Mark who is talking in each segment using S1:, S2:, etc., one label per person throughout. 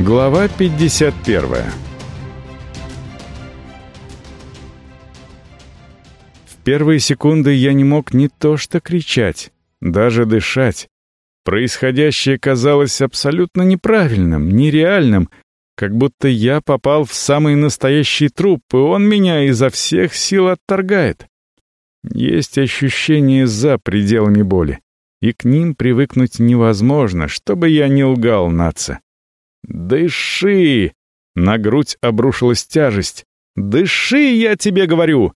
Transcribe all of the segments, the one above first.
S1: Глава 51 В первые секунды я не мог не то что кричать, даже дышать. Происходящее казалось абсолютно неправильным, нереальным, как будто я попал в самый настоящий труп, и он меня изо всех сил отторгает. Есть ощущение за пределами боли, и к ним привыкнуть невозможно, чтобы я не лгал нация. «Дыши!» На грудь обрушилась тяжесть. «Дыши, я тебе говорю!»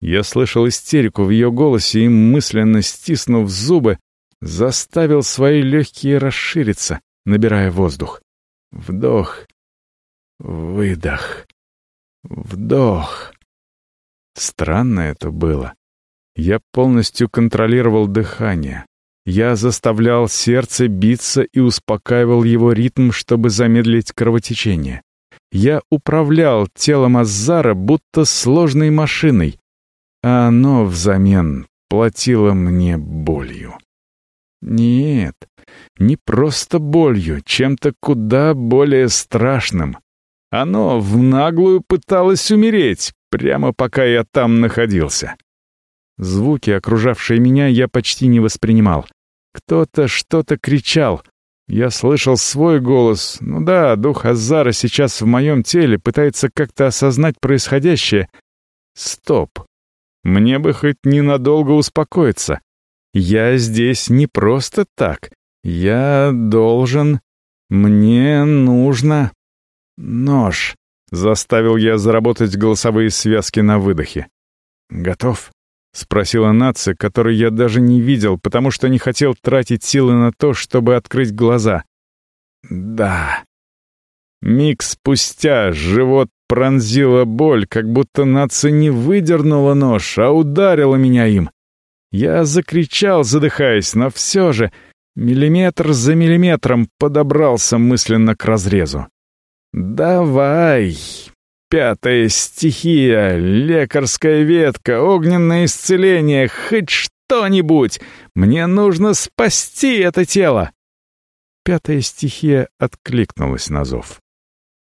S1: Я слышал истерику в ее голосе и, мысленно стиснув зубы, заставил свои легкие расшириться, набирая воздух. Вдох, выдох, вдох. Странно это было. Я полностью контролировал дыхание. Я заставлял сердце биться и успокаивал его ритм, чтобы замедлить кровотечение. Я управлял телом Азара будто сложной машиной, а оно взамен платило мне болью. Нет, не просто болью, чем-то куда более страшным. Оно в наглую пыталось умереть, прямо пока я там находился. Звуки, окружавшие меня, я почти не воспринимал. Кто-то что-то кричал. Я слышал свой голос. Ну да, дух Азара сейчас в моем теле пытается как-то осознать происходящее. Стоп. Мне бы хоть ненадолго успокоиться. Я здесь не просто так. Я должен... Мне нужно... Нож. Заставил я заработать голосовые связки на выдохе. Готов? — спросила нация, которую я даже не видел, потому что не хотел тратить силы на то, чтобы открыть глаза. «Да». Миг спустя живот пронзила боль, как будто нация не выдернула нож, а ударила меня им. Я закричал, задыхаясь, но все же миллиметр за миллиметром подобрался мысленно к разрезу. «Давай, Пятая стихия, лекарская ветка, огненное исцеление, хоть что-нибудь! Мне нужно спасти это тело!» Пятая стихия откликнулась на зов.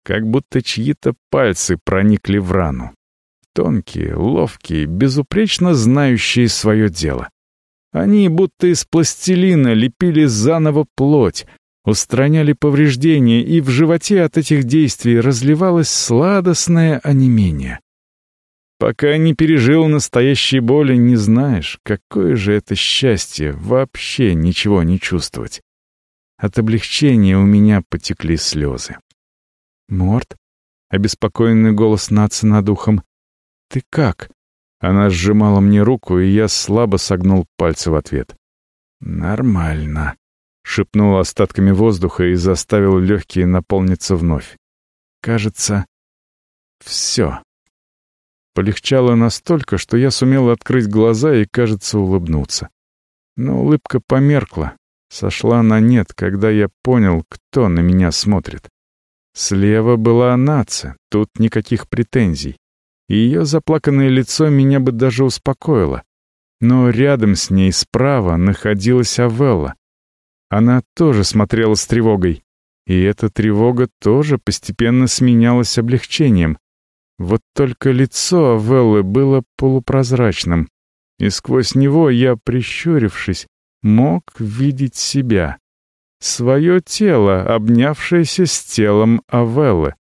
S1: Как будто чьи-то пальцы проникли в рану. Тонкие, ловкие, безупречно знающие свое дело. Они будто из пластилина лепили заново плоть, устраняли повреждения, и в животе от этих действий разливалось сладостное онемение. Пока не пережил настоящей боли, не знаешь, какое же это счастье вообще ничего не чувствовать. От облегчения у меня потекли слезы. «Морт?» — обеспокоенный голос Наца над ухом. «Ты как?» Она сжимала мне руку, и я слабо согнул пальцы в ответ. «Нормально», шепнул остатками воздуха и заставил легкие наполниться вновь. Кажется, все. Полегчало настолько, что я сумел открыть глаза и, кажется, улыбнуться. Но улыбка померкла, сошла на нет, когда я понял, кто на меня смотрит. Слева была нация, тут никаких претензий. И ее заплаканное лицо меня бы даже успокоило. Но рядом с ней справа находилась Авелла, она тоже смотрела с тревогой. И эта тревога тоже постепенно сменялась облегчением. Вот только лицо Веллы было полупрозрачным, и сквозь него я, прищурившись, мог видеть себя. Свое тело, обнявшееся с телом Авеллы.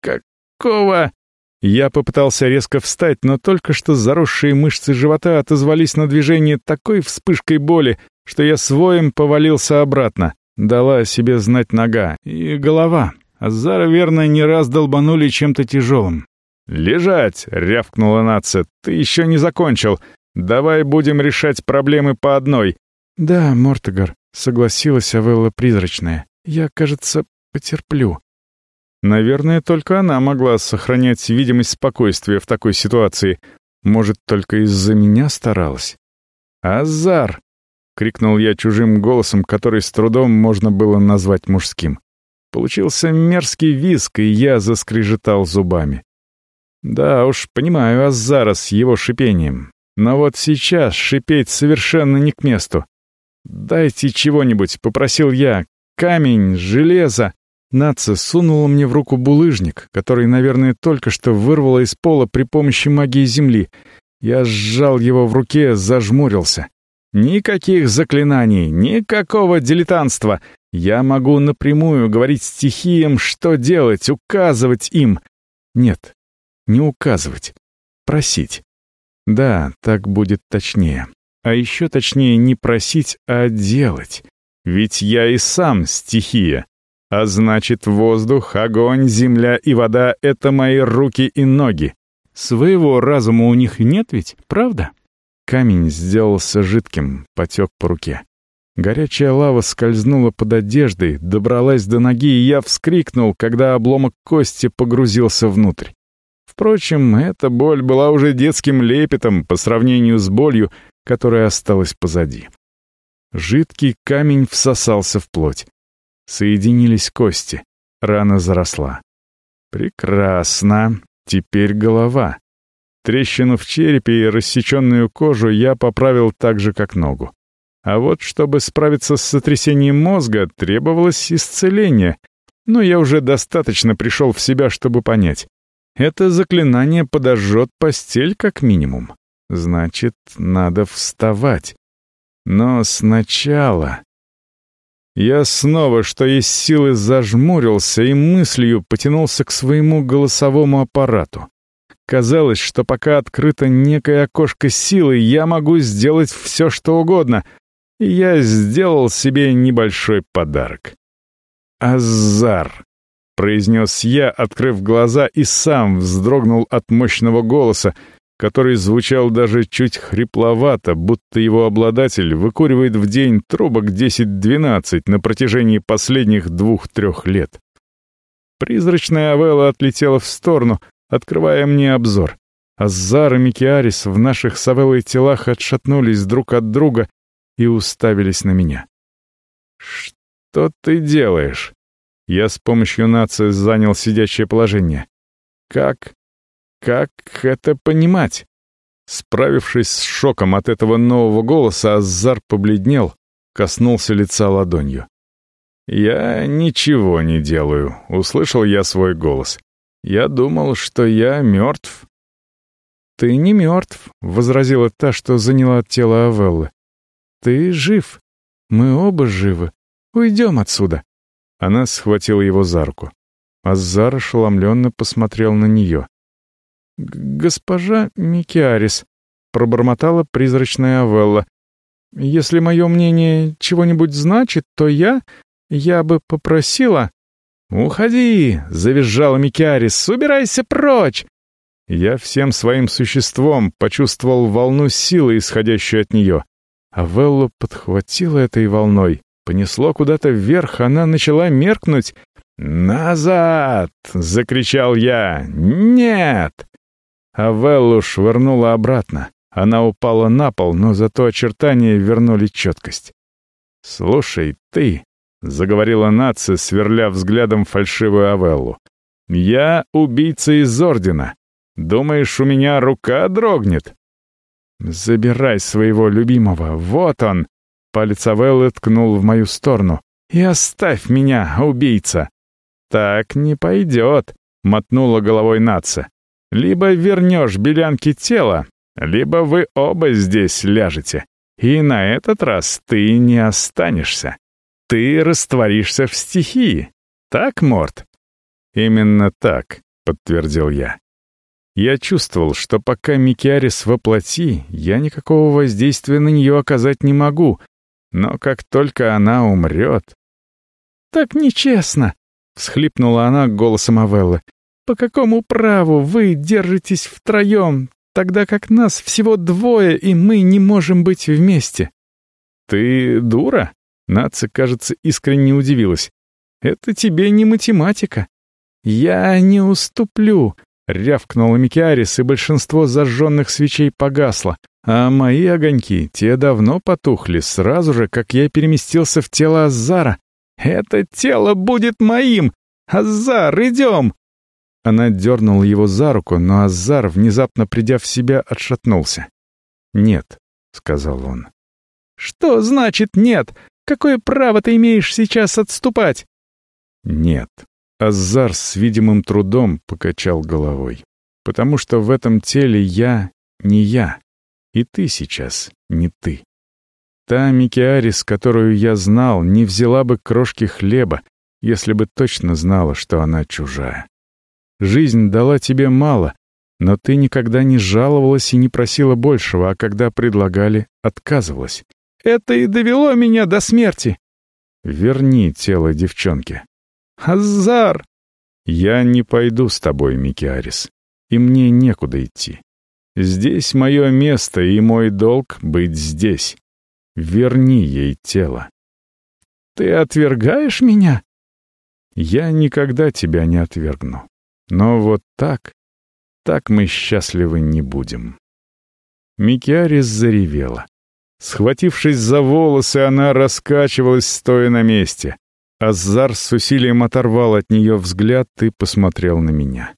S1: «Какого?» Я попытался резко встать, но только что заросшие мышцы живота отозвались на движение такой вспышкой боли, что я своим повалился обратно. Дала о себе знать нога и голова. Азара, верно, не раз долбанули чем-то тяжелым. «Лежать!» — рявкнула нация. «Ты еще не закончил. Давай будем решать проблемы по одной». «Да, Мортогар», — согласилась Авелла Призрачная. «Я, кажется, потерплю». Наверное, только она могла сохранять видимость спокойствия в такой ситуации. Может, только из-за меня старалась. «Азар!» — крикнул я чужим голосом, который с трудом можно было назвать мужским. Получился мерзкий виск, и я заскрежетал зубами. Да уж, понимаю Азара с его шипением. Но вот сейчас шипеть совершенно не к месту. «Дайте чего-нибудь», — попросил я. «Камень, железо». Наца сунула мне в руку булыжник, который, наверное, только что вырвала из пола при помощи магии земли. Я сжал его в руке, зажмурился. Никаких заклинаний, никакого дилетантства. Я могу напрямую говорить стихиям, что делать, указывать им. Нет, не указывать. Просить. Да, так будет точнее. А еще точнее не просить, а делать. Ведь я и сам стихия. А значит, воздух, огонь, земля и вода — это мои руки и ноги. Своего разума у них нет ведь, правда? Камень сделался жидким, потек по руке. Горячая лава скользнула под одеждой, добралась до ноги, и я вскрикнул, когда обломок кости погрузился внутрь. Впрочем, эта боль была уже детским лепетом по сравнению с болью, которая осталась позади. Жидкий камень всосался в плоть. Соединились кости. Рана заросла. Прекрасно. Теперь голова. Трещину в черепе и рассеченную кожу я поправил так же, как ногу. А вот чтобы справиться с сотрясением мозга, требовалось исцеление. Но я уже достаточно пришел в себя, чтобы понять. Это заклинание подожжет постель как минимум. Значит, надо вставать. Но сначала... Я снова, что есть силы, зажмурился и мыслью потянулся к своему голосовому аппарату. Казалось, что пока открыто некое окошко силы, я могу сделать все, что угодно. И я сделал себе небольшой подарок. «Азар», — произнес я, открыв глаза, и сам вздрогнул от мощного голоса, который звучал даже чуть хрипловато, будто его обладатель выкуривает в день трубок 10-12 на протяжении последних двух-трех лет. Призрачная Авелла отлетела в сторону, открывая мне обзор. Азар и Микиарис в наших с телах отшатнулись друг от друга и уставились на меня. «Что ты делаешь?» Я с помощью нации занял сидячее положение. «Как? Как это понимать?» Справившись с шоком от этого нового голоса, Азар побледнел, коснулся лица ладонью. «Я ничего не делаю», — услышал я свой голос. Я думал, что я мертв». «Ты не мертв», — возразила та, что заняла тело Авеллы. «Ты жив. Мы оба живы. Уйдем отсюда». Она схватила его за руку. Азар ошеломленно посмотрел на нее. «Госпожа Микиарис», — пробормотала призрачная Авелла, «если мое мнение чего-нибудь значит, то я... я бы попросила...» «Уходи!» — завизжала Микиарис. «Убирайся прочь!» Я всем своим существом почувствовал волну силы, исходящую от нее. А Веллу подхватила этой волной. Понесло куда-то вверх, она начала меркнуть. «Назад!» — закричал я. «Нет!» А Веллу швырнула обратно. Она упала на пол, но зато очертания вернули четкость. «Слушай, ты!» — заговорила нация, сверля взглядом фальшивую Авеллу. «Я убийца из Ордена. Думаешь, у меня рука дрогнет?» «Забирай своего любимого, вот он!» Палец Авеллы ткнул в мою сторону. «И оставь меня, убийца!» «Так не пойдет», — мотнула головой нация. «Либо вернешь белянки тела, либо вы оба здесь ляжете. И на этот раз ты не останешься». Ты растворишься в стихии. Так, Морт? Именно так, подтвердил я. Я чувствовал, что пока Микиарис воплоти, я никакого воздействия на нее оказать не могу, но как только она умрет... «Так нечестно!» — всхлипнула она голосом Авеллы. «По какому праву вы держитесь втроем, тогда как нас всего двое, и мы не можем быть вместе?» «Ты дура?» Нация, кажется, искренне удивилась. «Это тебе не математика». «Я не уступлю», — рявкнула Микиарис, и большинство зажженных свечей погасло. А мои огоньки, те давно потухли, сразу же, как я переместился в тело Азара. «Это тело будет моим! Азар, идем!» Она дернула его за руку, но Азар, внезапно придя в себя, отшатнулся. «Нет», — сказал он. «Что значит нет? Какое право ты имеешь сейчас отступать?» Нет. Азар с видимым трудом покачал головой. Потому что в этом теле я не я. И ты сейчас не ты. Та Микиарис, которую я знал, не взяла бы крошки хлеба, если бы точно знала, что она чужая. Жизнь дала тебе мало, но ты никогда не жаловалась и не просила большего, а когда предлагали, отказывалась. Это и довело меня до смерти. Верни тело девчонки. Азар! Я не пойду с тобой, Микиарис, и мне некуда идти. Здесь мое место и мой долг быть здесь. Верни ей тело. Ты отвергаешь меня? Я никогда тебя не отвергну. Но вот так, так мы счастливы не будем. Микиарис заревела. Схватившись за волосы, она раскачивалась, стоя на месте. Азар с усилием оторвал от нее взгляд и посмотрел на меня.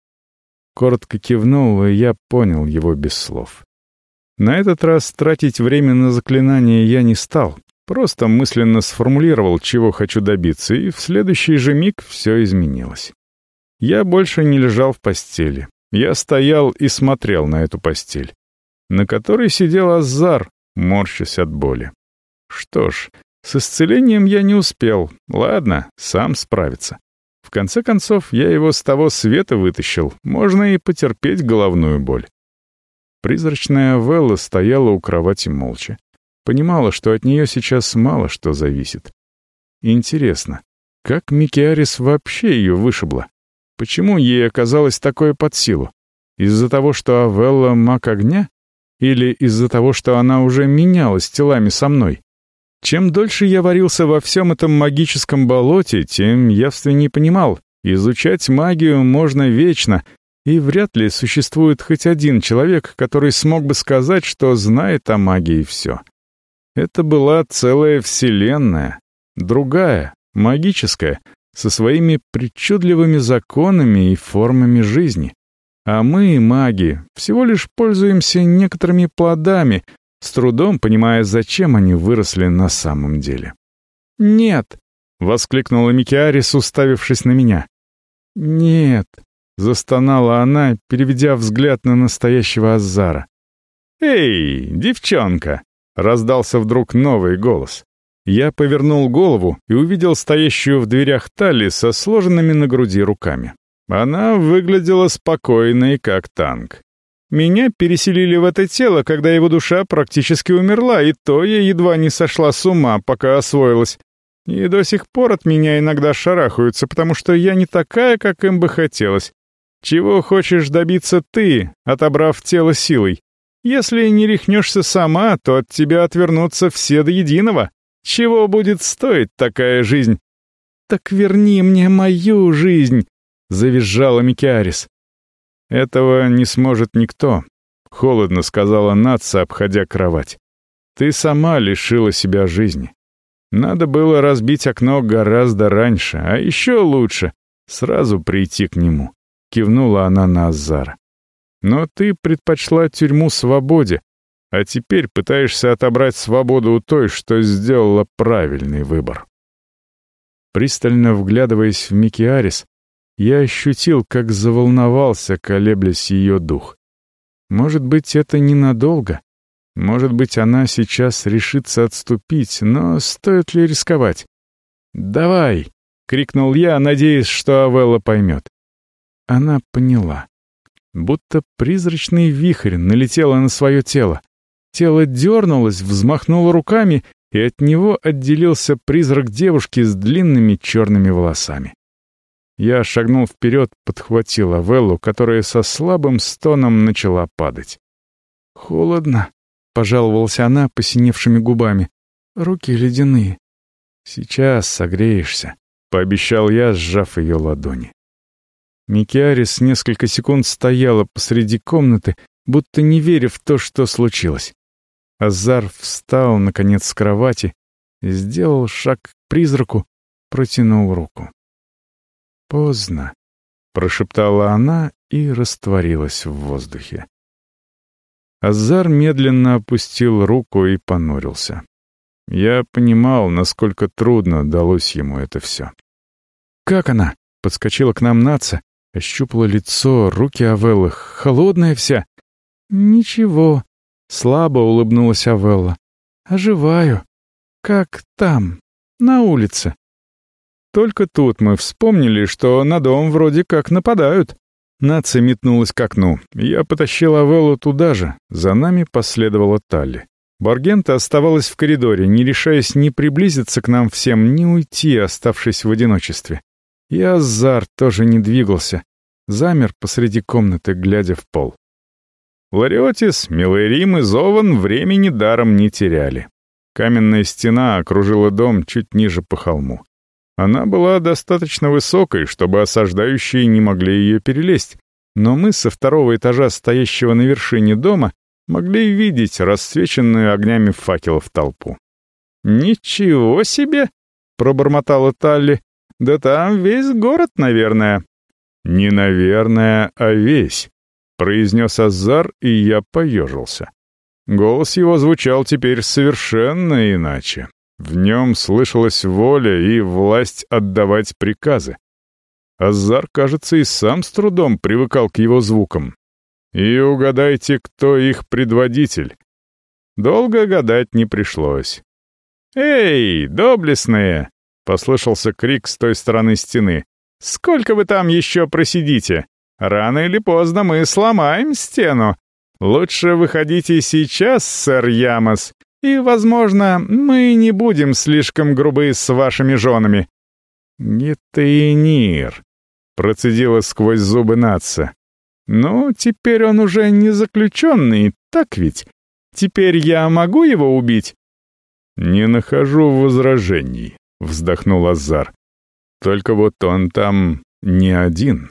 S1: Коротко кивнул, и я понял его без слов. На этот раз тратить время на заклинание я не стал, просто мысленно сформулировал, чего хочу добиться, и в следующий же миг все изменилось. Я больше не лежал в постели. Я стоял и смотрел на эту постель, на которой сидел Азар, морщась от боли. Что ж, с исцелением я не успел. Ладно, сам справится. В конце концов, я его с того света вытащил. Можно и потерпеть головную боль. Призрачная Велла стояла у кровати молча. Понимала, что от нее сейчас мало что зависит. Интересно, как Микиарис вообще ее вышибла? Почему ей оказалось такое под силу? Из-за того, что Авелла — маг огня? Или из-за того, что она уже менялась телами со мной? Чем дольше я варился во всем этом магическом болоте, тем явственнее понимал, изучать магию можно вечно, и вряд ли существует хоть один человек, который смог бы сказать, что знает о магии все. Это была целая вселенная, другая, магическая, со своими причудливыми законами и формами жизни. А мы, маги, всего лишь пользуемся некоторыми плодами, с трудом понимая, зачем они выросли на самом деле. «Нет!» — воскликнула Микиарис, уставившись на меня. «Нет!» — застонала она, переведя взгляд на настоящего Азара. «Эй, девчонка!» — раздался вдруг новый голос. Я повернул голову и увидел стоящую в дверях Талли со сложенными на груди руками. Она выглядела спокойной, как танк. Меня переселили в это тело, когда его душа практически умерла, и то я едва не сошла с ума, пока освоилась. И до сих пор от меня иногда шарахаются, потому что я не такая, как им бы хотелось. Чего хочешь добиться ты, отобрав тело силой? Если не рехнешься сама, то от тебя отвернутся все до единого. Чего будет стоить такая жизнь? Так верни мне мою жизнь, завизжала Микиарис. Этого не сможет никто, холодно сказала Натса, обходя кровать. Ты сама лишила себя жизни. Надо было разбить окно гораздо раньше, а еще лучше сразу прийти к нему. Кивнула она на Азара. Но ты предпочла тюрьму свободе, а теперь пытаешься отобрать свободу у той, что сделала правильный выбор. Пристально вглядываясь в Микиарис, я ощутил, как заволновался, колеблясь ее дух. Может быть, это ненадолго? Может быть, она сейчас решится отступить, но стоит ли рисковать? «Давай!» — крикнул я, надеясь, что Авелла поймет. Она поняла. Будто призрачный вихрь налетела на свое тело. Тело дернулось, взмахнуло руками, и от него отделился призрак девушки с длинными черными волосами. Я шагнул вперед, подхватил Авеллу, которая со слабым стоном начала падать. «Холодно», — пожаловалась она посиневшими губами. «Руки ледяные». «Сейчас согреешься», — пообещал я, сжав ее ладони. Микиарис несколько секунд стояла посреди комнаты, будто не веря в то, что случилось. Азар встал, наконец, с кровати, сделал шаг к призраку, протянул руку. «Поздно», — прошептала она и растворилась в воздухе. Азар медленно опустил руку и понурился. Я понимал, насколько трудно далось ему это все. как она?» Подскочила к нам Наца, ощупала лицо, руки Авеллы, холодная вся. «Ничего», — слабо улыбнулась Авелла. «Оживаю. Как там, на улице». Только тут мы вспомнили, что на дом вроде как нападают. Нация метнулась к окну. Я потащил Авеллу туда же. За нами последовала Талли. Баргента оставалась в коридоре, не решаясь ни приблизиться к нам всем, ни уйти, оставшись в одиночестве. И Азар тоже не двигался. Замер посреди комнаты, глядя в пол. Лариотис, Милэрим и Зован времени даром не теряли. Каменная стена окружила дом чуть ниже по холму. Она была достаточно высокой, чтобы осаждающие не могли ее перелезть, но мы со второго этажа, стоящего на вершине дома, могли видеть расцвеченную огнями факелов толпу. «Ничего себе!» — пробормотала Талли. «Да там весь город, наверное». «Не наверное, а весь», — произнес Азар, и я поежился. Голос его звучал теперь совершенно иначе. В нем слышалась воля и власть отдавать приказы. Азар, кажется, и сам с трудом привыкал к его звукам. И угадайте, кто их предводитель. Долго гадать не пришлось. «Эй, доблестные!» — послышался крик с той стороны стены. «Сколько вы там еще просидите? Рано или поздно мы сломаем стену. Лучше выходите сейчас, сэр Ямос, и, возможно, мы не будем слишком грубы с вашими женами». «Гитаинир», — процедила сквозь зубы Натса. «Ну, теперь он уже не заключенный, так ведь? Теперь я могу его убить?» «Не нахожу возражений», — вздохнул Азар. «Только вот он там не один».